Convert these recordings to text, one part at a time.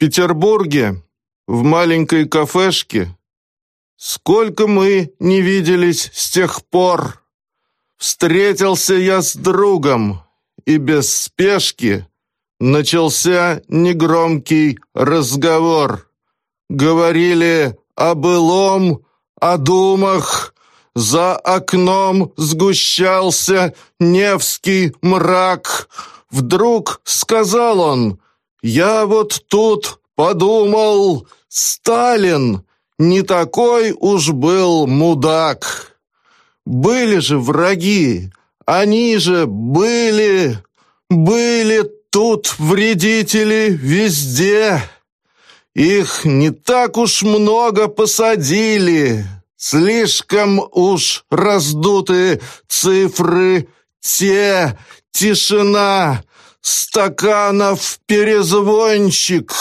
Петербурге, в маленькой кафешке. Сколько мы не виделись с тех пор. Встретился я с другом, и без спешки начался негромкий разговор. Говорили о былом, о думах, за окном сгущался Невский мрак. Вдруг сказал он, «Я вот тут подумал, Сталин не такой уж был мудак. Были же враги, они же были, были тут вредители везде. Их не так уж много посадили». Слишком уж раздуты цифры те, тишина, стаканов перезвончик,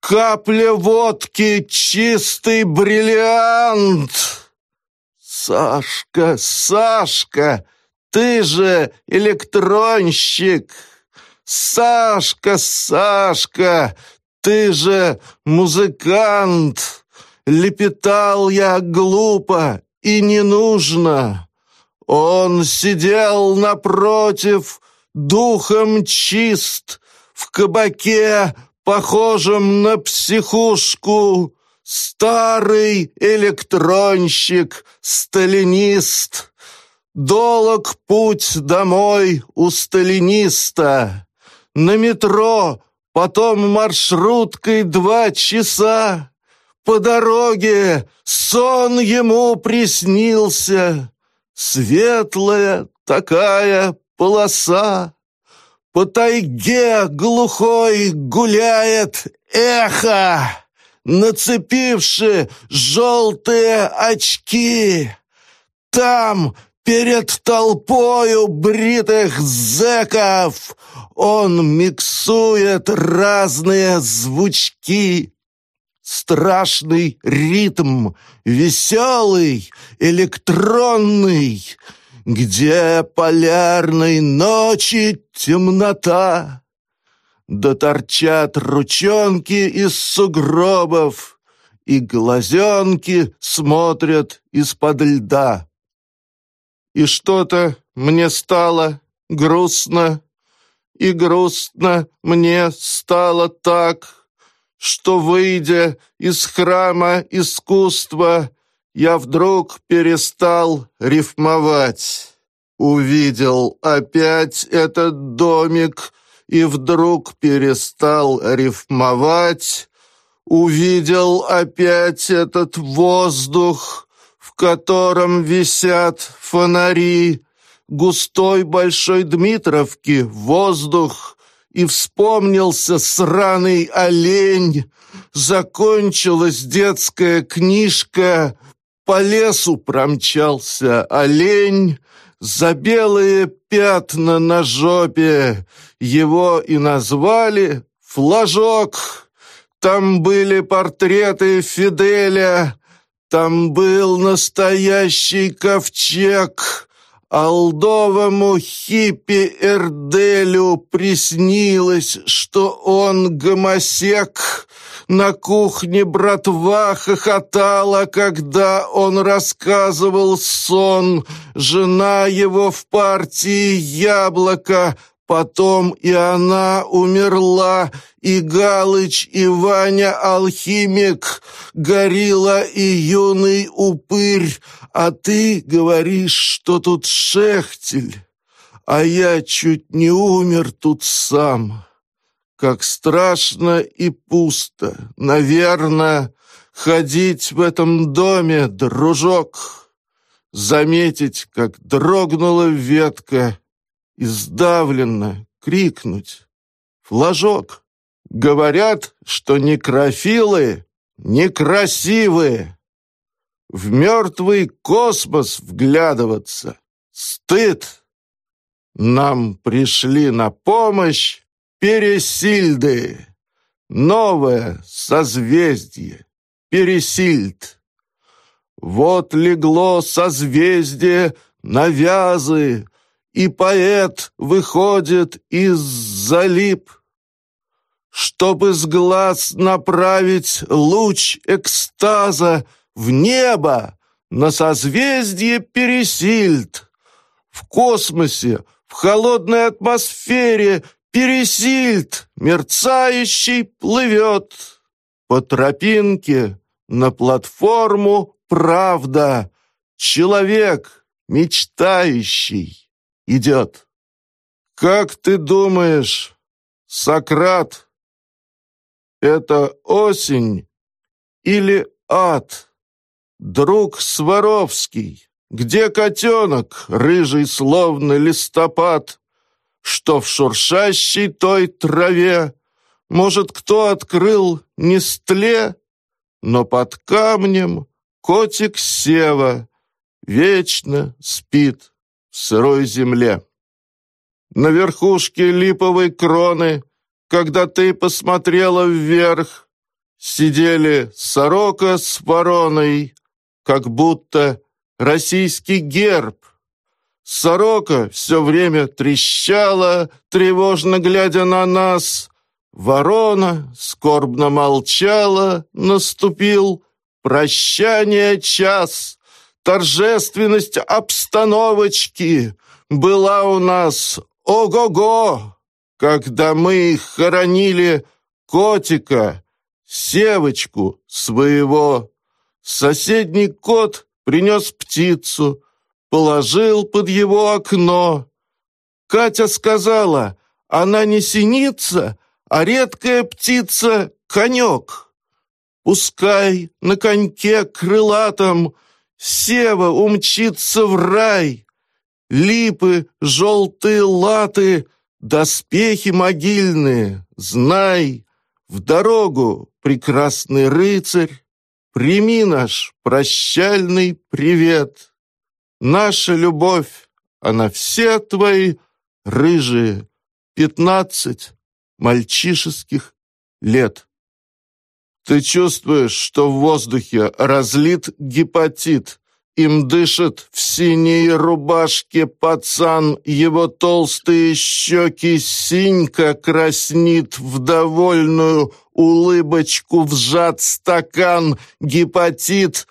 капля водки, чистый бриллиант. Сашка, Сашка, ты же электронщик. Сашка, Сашка, ты же музыкант. Лепетал я глупо и не нужно. Он сидел напротив, духом чист, в кабаке, похожем на психушку, старый электронщик, сталинист. Долог путь домой у сталиниста. На метро, потом маршруткой два часа. По дороге сон ему приснился, Светлая такая полоса. По тайге глухой гуляет эхо, Нацепивши желтые очки. Там, перед толпою бритых зэков, Он миксует разные звучки. Страшный ритм, веселый, электронный, Где полярной ночи темнота, Да торчат ручонки из сугробов, И глазенки смотрят из-под льда. И что-то мне стало грустно, И грустно мне стало так, что, выйдя из храма искусства, я вдруг перестал рифмовать. Увидел опять этот домик и вдруг перестал рифмовать. Увидел опять этот воздух, в котором висят фонари, густой большой Дмитровки воздух, и вспомнился сраный олень. Закончилась детская книжка, по лесу промчался олень, за белые пятна на жопе. Его и назвали «Флажок». Там были портреты Фиделя, там был настоящий ковчег, Алдовому хиппи Эрделю приснилось, что он гомосек. На кухне братва хохотала, когда он рассказывал сон. Жена его в партии «Яблоко» Потом и она умерла, и Галыч, и Ваня алхимик, Горила и юный упырь, а ты говоришь, что тут шехтель, а я чуть не умер тут сам. Как страшно и пусто, наверное, ходить в этом доме, дружок, заметить, как дрогнула ветка, и сдавленно крикнуть «Флажок!» Говорят, что некрофилы некрасивые. В мертвый космос вглядываться — стыд. Нам пришли на помощь Пересильды, новое созвездие, Пересильд. Вот легло созвездие на вязы, и поэт выходит из залип. чтобы с глаз направить луч экстаза в небо, на созвездие Пересильд. В космосе, в холодной атмосфере Пересильд, мерцающий, плывет. По тропинке на платформу правда. Человек, мечтающий, идет. Как ты думаешь, Сократ — это осень или ад? Друг Сваровский, где котенок, рыжий словно листопад, что в шуршащей той траве, может, кто открыл не стле, но под камнем котик Сева вечно спит в сырой земле. На верхушке липовой кроны, когда ты посмотрела вверх, сидели сорока с вороной, как будто российский герб. Сорока все время трещала, тревожно глядя на нас. Ворона скорбно молчала, наступил прощание час. Торжественность обстановочки была у нас Ого-го! Когда мы хоронили котика, севочку своего, соседний кот принес птицу, положил под его окно. Катя сказала, она не синица, а редкая птица — конек. Пускай на коньке крылатом Сева умчится в рай, Липы, желтые латы, доспехи могильные, знай, в дорогу, прекрасный рыцарь, прими наш прощальный привет. Наша любовь, она все твои рыжие, пятнадцать мальчишеских лет. Ты чувствуешь, что в воздухе разлит гепатит, им дышит в синей рубашке пацан, его толстые щеки синька краснит в довольную улыбочку вжат стакан, гепатит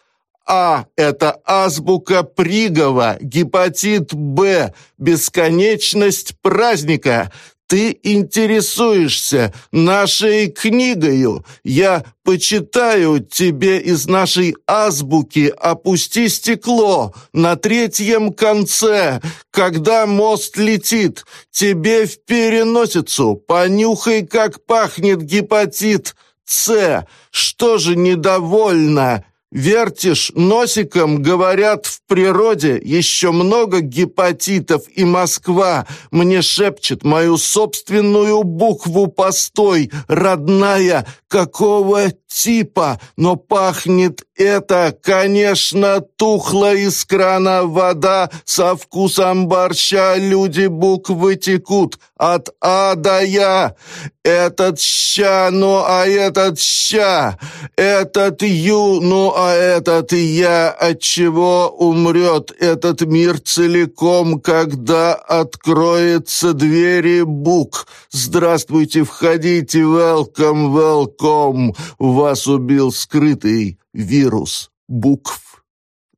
а – это азбука Пригова, гепатит Б – бесконечность праздника. Ты интересуешься нашей книгою. Я почитаю тебе из нашей азбуки «Опусти стекло» на третьем конце, когда мост летит. Тебе в переносицу, понюхай, как пахнет гепатит С. Что же недовольно? Вертишь носиком, говорят, в природе еще много гепатитов, и Москва мне шепчет мою собственную букву постой, родная, какого типа, но пахнет это, конечно, тухла из крана вода со вкусом борща, люди буквы текут от А до Я. Этот ща, ну а этот ща, этот ю, ну а этот я, от чего умрет этот мир целиком, когда откроется двери бук. Здравствуйте, входите, welcome, welcome. Вас убил скрытый вирус букв.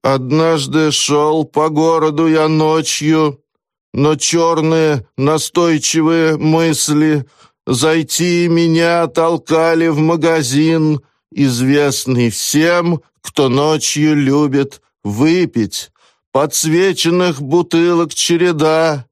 Однажды шел по городу я ночью, но черные настойчивые мысли зайти меня толкали в магазин, известный всем, кто ночью любит выпить. Подсвеченных бутылок череда,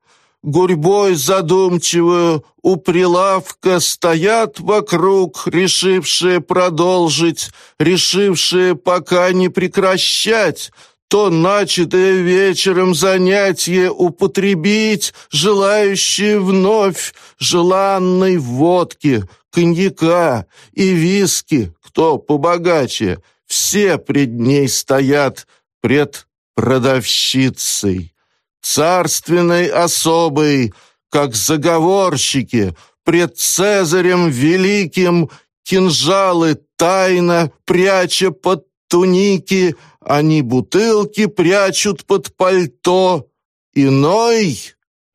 гурьбой задумчивую у прилавка стоят вокруг, решившие продолжить, решившие пока не прекращать, то начатое вечером занятие употребить, желающие вновь желанной водки, коньяка и виски, кто побогаче, все пред ней стоят, пред продавщицей, царственной особой, как заговорщики, пред Цезарем Великим, кинжалы тайно пряча под туники, они бутылки прячут под пальто. Иной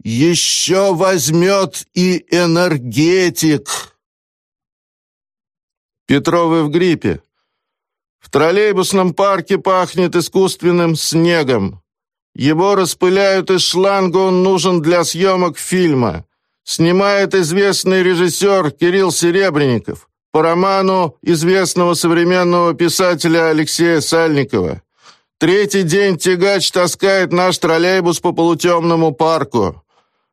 еще возьмет и энергетик. Петровы в гриппе. В троллейбусном парке пахнет искусственным снегом. Его распыляют из шланга, он нужен для съемок фильма. Снимает известный режиссер Кирилл Серебренников по роману известного современного писателя Алексея Сальникова. Третий день тягач таскает наш троллейбус по полутемному парку.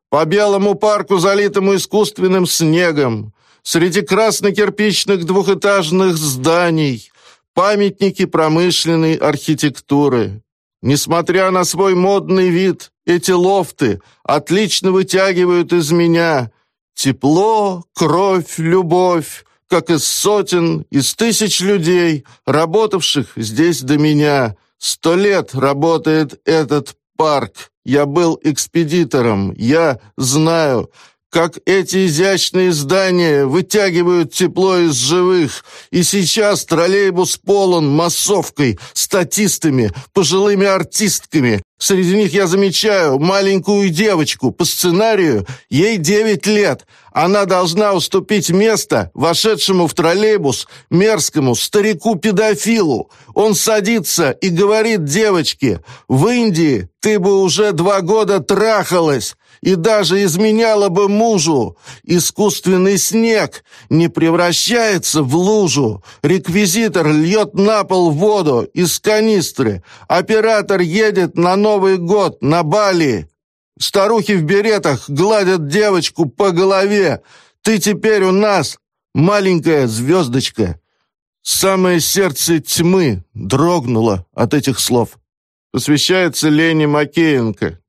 По белому парку, залитому искусственным снегом, среди красно-кирпичных двухэтажных зданий, памятники промышленной архитектуры. Несмотря на свой модный вид, эти лофты отлично вытягивают из меня тепло, кровь, любовь, как из сотен, из тысяч людей, работавших здесь до меня. Сто лет работает этот парк. Я был экспедитором. Я знаю, как эти изящные здания вытягивают тепло из живых. И сейчас троллейбус полон массовкой, статистами, пожилыми артистками. Среди них я замечаю маленькую девочку. По сценарию ей девять лет. Она должна уступить место вошедшему в троллейбус мерзкому старику-педофилу. Он садится и говорит девочке, «В Индии ты бы уже два года трахалась и даже изменяла бы мужу. Искусственный снег не превращается в лужу. Реквизитор льет на пол воду из канистры. Оператор едет на Новый год на Бали. Старухи в беретах гладят девочку по голове. Ты теперь у нас маленькая звездочка. Самое сердце тьмы дрогнуло от этих слов. Посвящается Лене Макеенко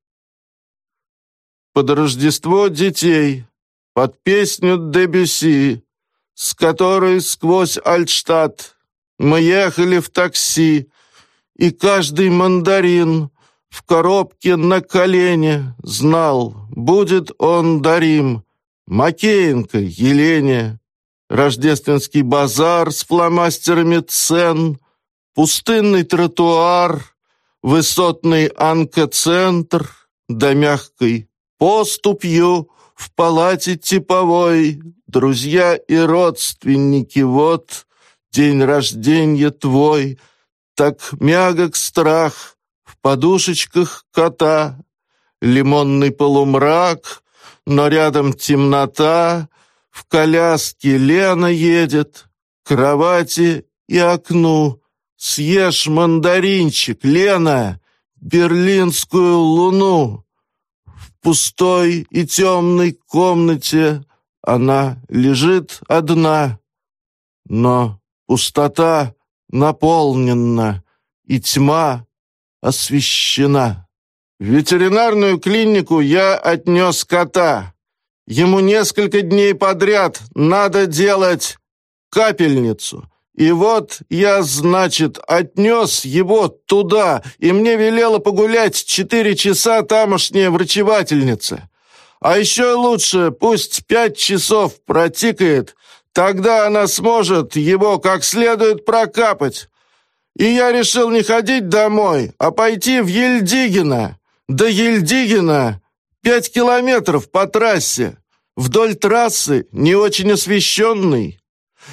под Рождество детей, под песню Дебюси, с которой сквозь Альтштадт мы ехали в такси, и каждый мандарин в коробке на колене знал, будет он дарим Макеенко Елене. Рождественский базар с фломастерами цен, пустынный тротуар, высотный анкоцентр да мягкой поступью в палате типовой, друзья и родственники, вот день рождения твой, так мягок страх в подушечках кота, лимонный полумрак, но рядом темнота, в коляске Лена едет, кровати и окну. Съешь мандаринчик, Лена, берлинскую луну пустой и темной комнате она лежит одна, но пустота наполнена, и тьма освещена. В ветеринарную клинику я отнес кота. Ему несколько дней подряд надо делать капельницу. И вот я, значит, отнес его туда, и мне велела погулять четыре часа тамошняя врачевательница. А еще лучше, пусть пять часов протикает, тогда она сможет его как следует прокапать. И я решил не ходить домой, а пойти в Ельдигино. До Ельдигина пять километров по трассе. Вдоль трассы, не очень освещенный,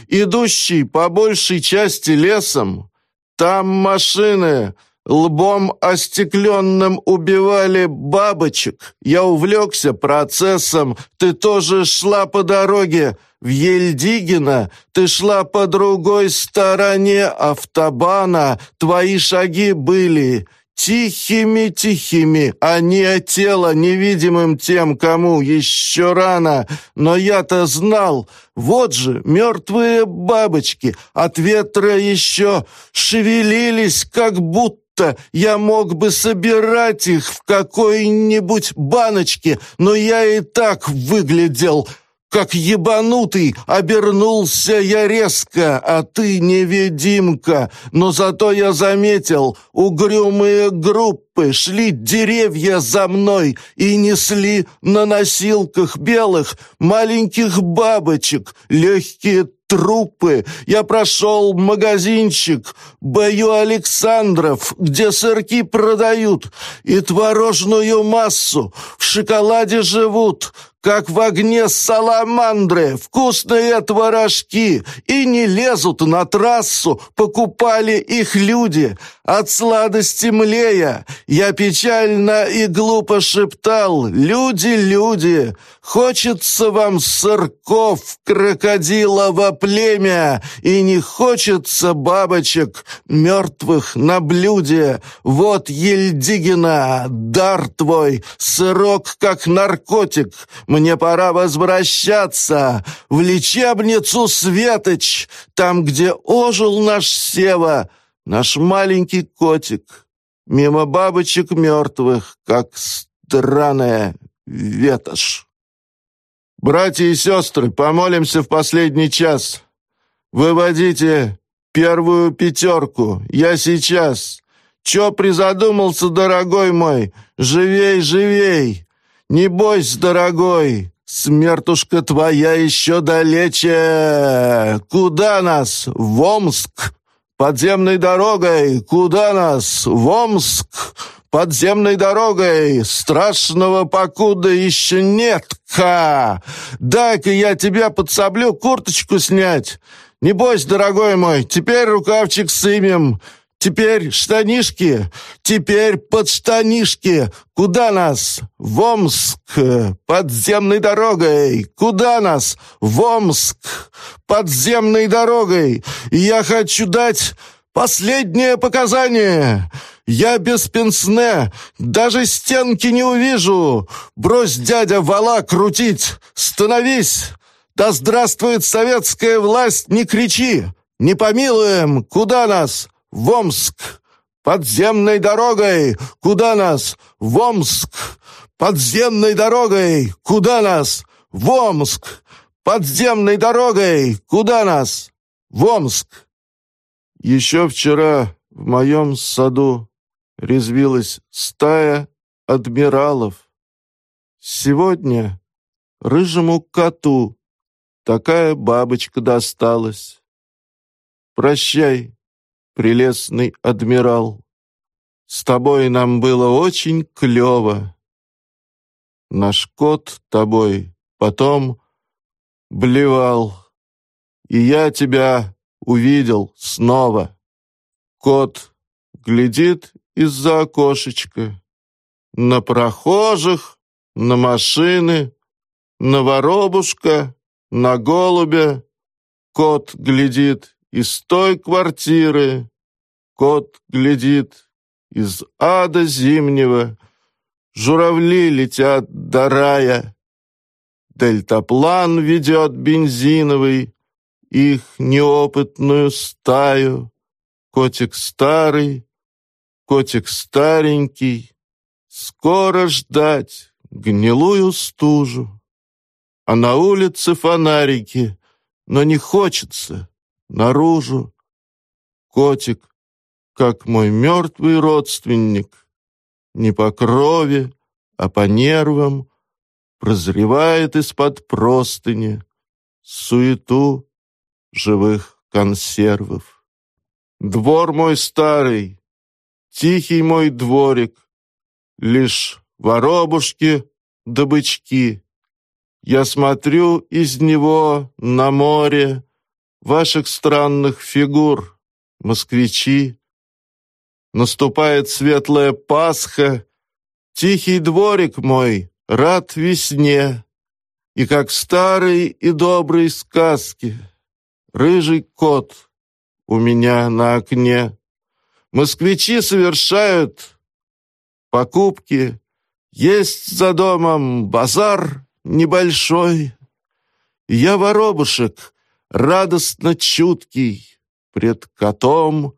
идущий по большей части лесом. Там машины лбом остекленным убивали бабочек. Я увлекся процессом. Ты тоже шла по дороге в Ельдигина. Ты шла по другой стороне автобана. Твои шаги были Тихими-тихими, а не тело невидимым тем, кому еще рано. Но я-то знал, вот же мертвые бабочки от ветра еще шевелились, как будто я мог бы собирать их в какой-нибудь баночке, но я и так выглядел как ебанутый, обернулся я резко, а ты невидимка. Но зато я заметил, угрюмые группы шли деревья за мной и несли на носилках белых маленьких бабочек, легкие трупы. Я прошел магазинчик Бою Александров, где сырки продают, и творожную массу в шоколаде живут, как в огне саламандры, вкусные творожки, и не лезут на трассу, покупали их люди. От сладости млея я печально и глупо шептал «Люди, люди, хочется вам сырков, крокодилово племя, и не хочется бабочек мертвых на блюде. Вот, Ельдигина, дар твой, сырок как наркотик, мне пора возвращаться в лечебницу Светоч, там, где ожил наш Сева, наш маленький котик, мимо бабочек мертвых, как странная ветошь. Братья и сестры, помолимся в последний час. Выводите первую пятерку. Я сейчас. Чё призадумался, дорогой мой? Живей, живей! Не бойся, дорогой, смертушка твоя еще далече. Куда нас? В Омск? Подземной дорогой? Куда нас? В Омск? Подземной дорогой страшного покуда еще нет, ха! Дай-ка я тебя подсоблю курточку снять. Не бойся, дорогой мой, теперь рукавчик сымем. Теперь штанишки, теперь подштанишки. Куда нас? В Омск. Подземной дорогой. Куда нас? В Омск. Подземной дорогой. Я хочу дать последнее показание. Я без пенсне, даже стенки не увижу. Брось, дядя, вала крутить. Становись. Да здравствует советская власть, не кричи. Не помилуем. Куда нас? В Омск! Подземной дорогой! Куда нас? В Омск! Подземной дорогой! Куда нас? В Омск! Подземной дорогой! Куда нас? В Омск! Еще вчера в моем саду резвилась стая адмиралов. Сегодня рыжему коту такая бабочка досталась. Прощай, прелестный адмирал. С тобой нам было очень клево. Наш кот тобой потом блевал, и я тебя увидел снова. Кот глядит из-за окошечка на прохожих, на машины, на воробушка, на голубя. Кот глядит из той квартиры, Кот глядит из ада зимнего, Журавли летят до рая. Дельтаплан ведет бензиновый Их неопытную стаю. Котик старый, котик старенький, Скоро ждать гнилую стужу. А на улице фонарики, Но не хочется наружу. Котик как мой мертвый родственник, не по крови, а по нервам, прозревает из-под простыни суету живых консервов. Двор мой старый, тихий мой дворик, лишь воробушки да бычки. Я смотрю из него на море ваших странных фигур, москвичи, Наступает светлая Пасха, Тихий дворик мой рад весне, И как старой и доброй сказки Рыжий кот у меня на окне. Москвичи совершают покупки, Есть за домом базар небольшой. Я воробушек, радостно чуткий, Пред котом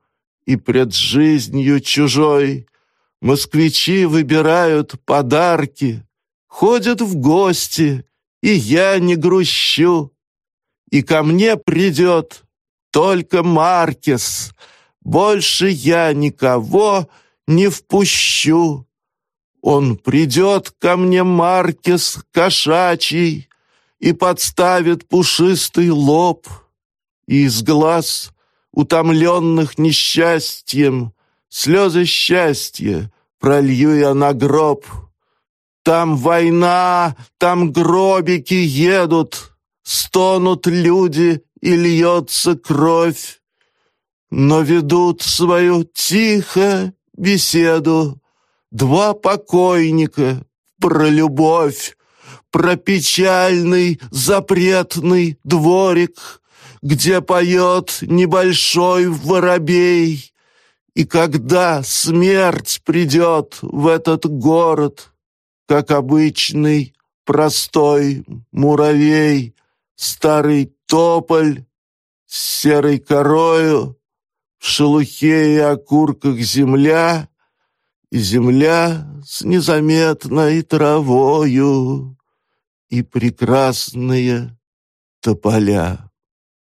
и пред жизнью чужой. Москвичи выбирают подарки, ходят в гости, и я не грущу. И ко мне придет только Маркес, больше я никого не впущу. Он придет ко мне, Маркес, кошачий, и подставит пушистый лоб, и из глаз утомленных несчастьем, слезы счастья пролью я на гроб. Там война, там гробики едут, стонут люди и льется кровь. Но ведут свою тихо беседу два покойника про любовь, про печальный запретный дворик, где поет небольшой воробей. И когда смерть придет в этот город, как обычный простой муравей, старый тополь с серой корою, в шелухе и окурках земля, и земля с незаметной травою, и прекрасные тополя.